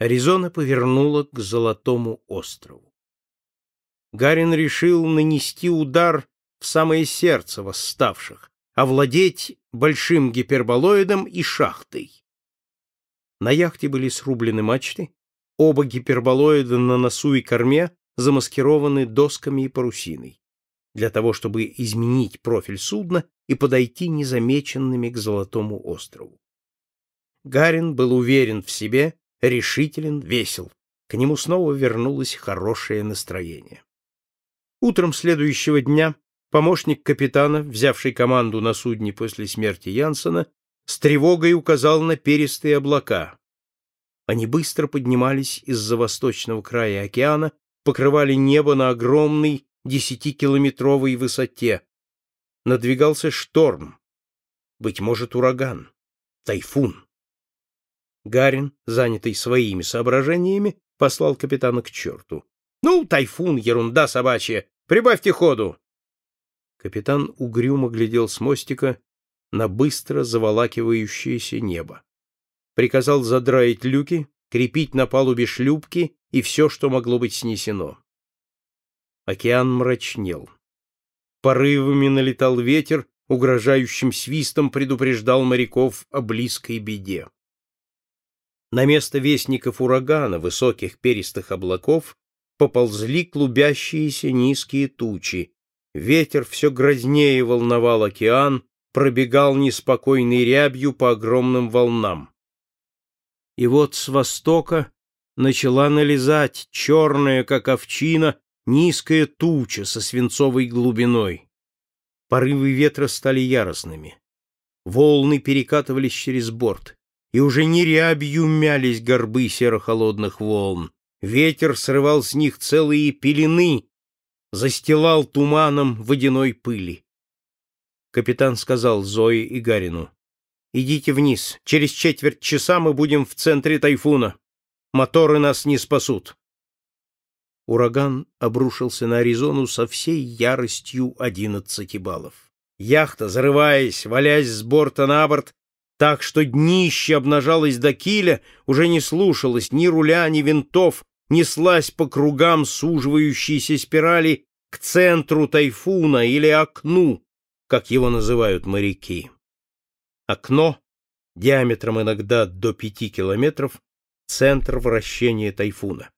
Аризона повернула к Золотому острову. Гарин решил нанести удар в самое сердце восставших, овладеть большим гиперболоидом и шахтой. На яхте были срублены мачты, оба гиперболоида на носу и корме замаскированы досками и парусиной, для того, чтобы изменить профиль судна и подойти незамеченными к Золотому острову. Гарин был уверен в себе решителен, весел. К нему снова вернулось хорошее настроение. Утром следующего дня помощник капитана, взявший команду на судне после смерти Янсена, с тревогой указал на перистые облака. Они быстро поднимались из-за восточного края океана, покрывали небо на огромной десятикилометровой высоте. Надвигался шторм, быть может, ураган, тайфун. Гарин, занятый своими соображениями, послал капитана к черту. — Ну, тайфун, ерунда собачья! Прибавьте ходу! Капитан угрюмо глядел с мостика на быстро заволакивающееся небо. Приказал задраить люки, крепить на палубе шлюпки и все, что могло быть снесено. Океан мрачнел. Порывами налетал ветер, угрожающим свистом предупреждал моряков о близкой беде. На место вестников урагана, высоких перистых облаков, поползли клубящиеся низкие тучи. Ветер все грознее волновал океан, пробегал неспокойной рябью по огромным волнам. И вот с востока начала налезать черная, как овчина, низкая туча со свинцовой глубиной. Порывы ветра стали яростными. Волны перекатывались через борт и уже не рябью мялись горбы серо-холодных волн. Ветер срывал с них целые пелены, застилал туманом водяной пыли. Капитан сказал Зое и Гарину, «Идите вниз. Через четверть часа мы будем в центре тайфуна. Моторы нас не спасут». Ураган обрушился на Аризону со всей яростью одиннадцати баллов. Яхта, зарываясь, валясь с борта на борт, так что днище обнажалось до киля, уже не слушалось ни руля, ни винтов, неслась по кругам суживающейся спирали к центру тайфуна или окну, как его называют моряки. Окно, диаметром иногда до пяти километров, центр вращения тайфуна.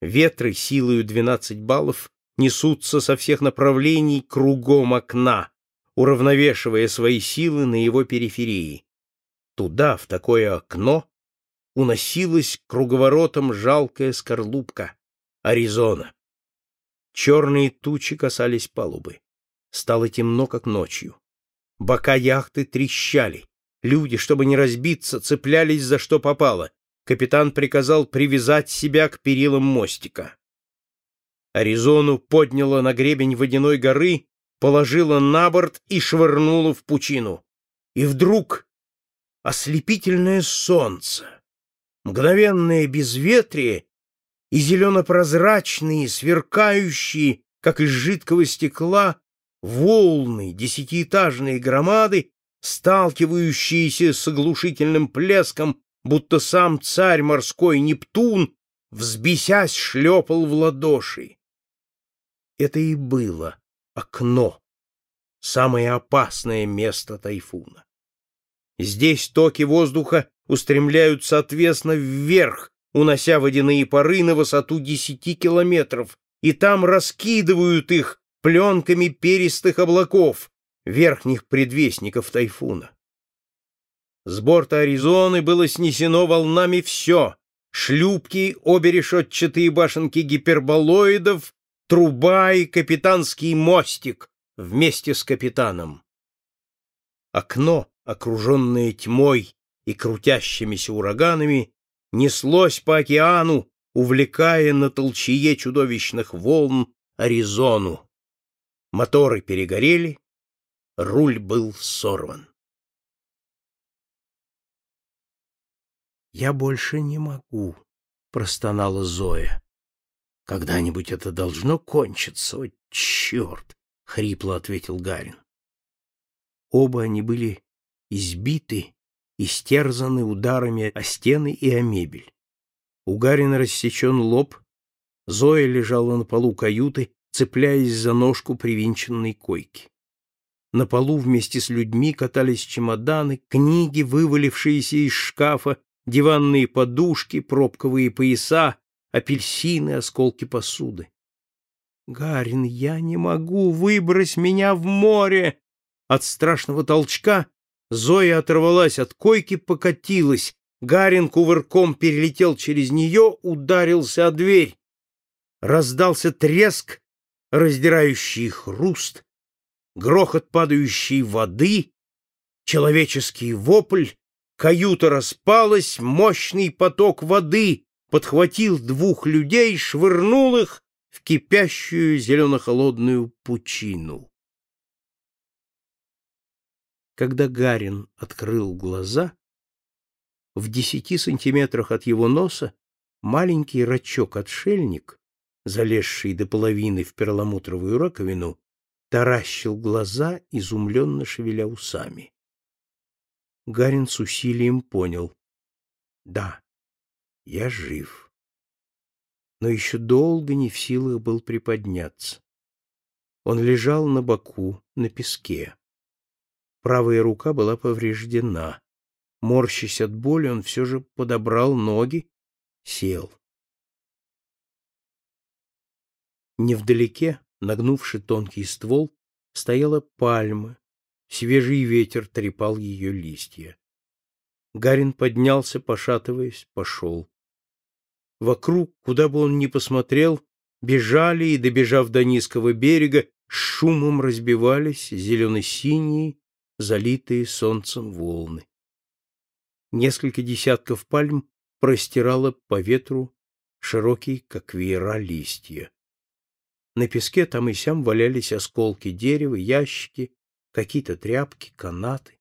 Ветры силою 12 баллов несутся со всех направлений кругом окна, уравновешивая свои силы на его периферии. Туда, в такое окно, уносилась круговоротом жалкая скорлупка — Аризона. Черные тучи касались палубы. Стало темно, как ночью. Бока яхты трещали. Люди, чтобы не разбиться, цеплялись за что попало. Капитан приказал привязать себя к перилам мостика. Аризону подняла на гребень водяной горы, положила на борт и швырнула в пучину. И вдруг ослепительное солнце, мгновенное безветрие и зелено-прозрачные, сверкающие, как из жидкого стекла, волны, десятиэтажные громады, сталкивающиеся с оглушительным плеском, будто сам царь морской Нептун, взбесясь, шлепал в ладоши. Это и было окно, самое опасное место тайфуна. Здесь токи воздуха устремляются отвесно вверх, унося водяные пары на высоту десяти километров, и там раскидывают их пленками перистых облаков, верхних предвестников тайфуна. С борта Аризоны было снесено волнами все — шлюпки, обе решетчатые башенки гиперболоидов, труба и капитанский мостик вместе с капитаном. Окно окруженное тьмой и крутящимися ураганами, неслось по океану, увлекая на толчье чудовищных волн Аризону. Моторы перегорели, руль был сорван. «Я больше не могу», — простонала Зоя. «Когда-нибудь это должно кончиться, о, черт!» — хрипло ответил Гарин. Оба они были избиты, истерзаны ударами о стены и о мебель. У Гарина рассечен лоб, Зоя лежала на полу каюты, цепляясь за ножку привинченной койки. На полу вместе с людьми катались чемоданы, книги, вывалившиеся из шкафа, диванные подушки, пробковые пояса, апельсины, осколки посуды. «Гарин, я не могу, выбрось меня в море!» От страшного толчка Зоя оторвалась от койки, покатилась. Гарин кувырком перелетел через нее, ударился о дверь. Раздался треск, раздирающий хруст, грохот падающей воды, человеческий вопль, каюта распалась, мощный поток воды подхватил двух людей, швырнул их в кипящую зелено-холодную пучину. Когда Гарин открыл глаза, в десяти сантиметрах от его носа маленький рачок-отшельник, залезший до половины в перламутровую раковину, таращил глаза, изумленно шевеля усами. Гарин с усилием понял. Да, я жив. Но еще долго не в силах был приподняться. Он лежал на боку, на песке. Правая рука была повреждена. Морщась от боли, он все же подобрал ноги, сел. Невдалеке, нагнувши тонкий ствол, стояла пальма. Свежий ветер трепал ее листья. Гарин поднялся, пошатываясь, пошел. Вокруг, куда бы он ни посмотрел, бежали и, добежав до низкого берега, с шумом разбивались зелено-синие, залитые солнцем волны. Несколько десятков пальм простирало по ветру широкие, как веера, листья. На песке там и сям валялись осколки дерева, ящики, какие-то тряпки, канаты.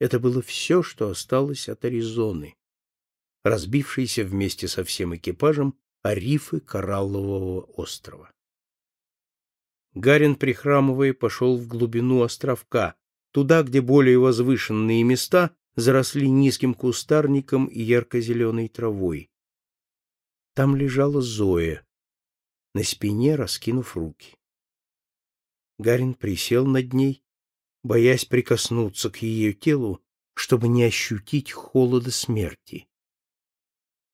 Это было все, что осталось от Аризоны, разбившейся вместе со всем экипажем о рифы Кораллового острова. Гарин, прихрамывая, пошел в глубину островка, туда, где более возвышенные места заросли низким кустарником и ярко-зеленой травой. Там лежала Зоя, на спине раскинув руки. Гарин присел над ней, боясь прикоснуться к ее телу, чтобы не ощутить холода смерти.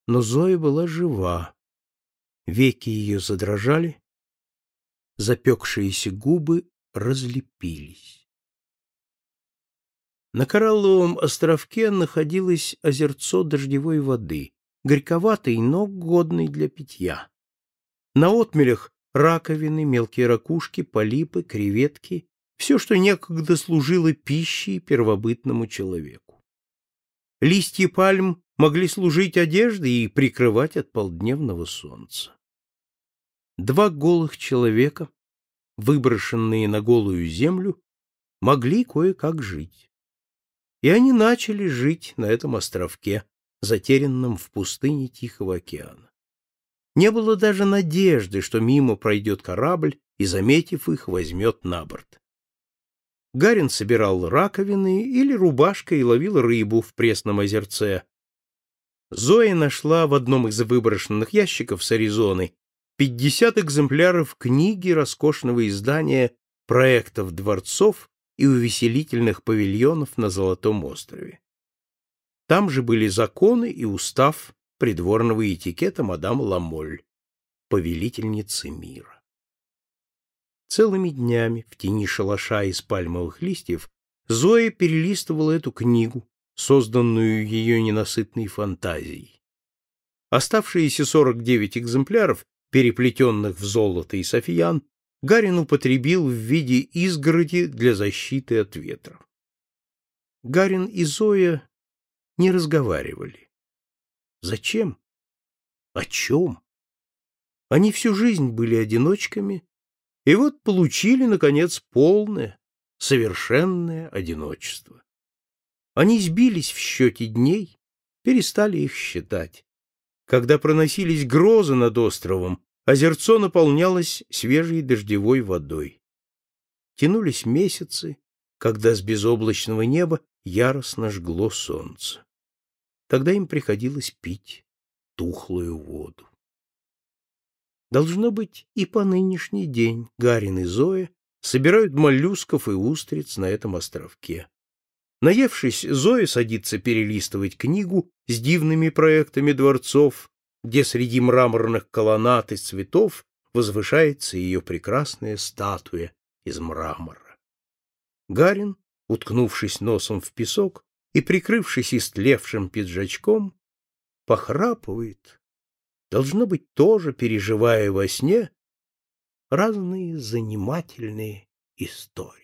Но Зоя была жива. Веки ее задрожали, запекшиеся губы разлепились. На Коралловом островке находилось озерцо дождевой воды, горьковатой, но годной для питья. На отмелях раковины, мелкие ракушки, полипы, креветки — все, что некогда служило пищей первобытному человеку. Листья пальм могли служить одеждой и прикрывать от полдневного солнца. Два голых человека, выброшенные на голую землю, могли кое-как жить. И они начали жить на этом островке, затерянном в пустыне Тихого океана. Не было даже надежды, что мимо пройдет корабль и, заметив их, возьмет на борт. Гарин собирал раковины или рубашкой ловил рыбу в пресном озерце. Зоя нашла в одном из выброшенных ящиков с Аризоны 50 экземпляров книги роскошного издания проектов дворцов и увеселительных павильонов на Золотом острове. Там же были законы и устав придворного этикета мадам Ламоль, повелительницы мира. Целыми днями в тени шалаша из пальмовых листьев Зоя перелистывала эту книгу, созданную ее ненасытной фантазией. Оставшиеся 49 экземпляров, переплетенных в золото и софьян, Гарин употребил в виде изгороди для защиты от ветра. Гарин и Зоя не разговаривали. Зачем? О чем? Они всю жизнь были одиночками, и вот получили, наконец, полное, совершенное одиночество. Они сбились в счете дней, перестали их считать. Когда проносились грозы над островом, озерцо наполнялось свежей дождевой водой. Тянулись месяцы, когда с безоблачного неба яростно жгло солнце. Тогда им приходилось пить. тухлую воду. Должно быть, и по нынешний день Гарин и Зоя собирают моллюсков и устриц на этом островке. Наевшись, Зоя садится перелистывать книгу с дивными проектами дворцов, где среди мраморных колоннад и цветов возвышается ее прекрасная статуя из мрамора. Гарин, уткнувшись носом в песок и прикрывшись истлевшим пиджачком, похрапывает, должно быть, тоже переживая во сне разные занимательные истории.